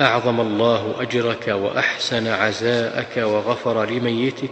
أعظم الله أجرك وأحسن عزاءك وغفر لميتك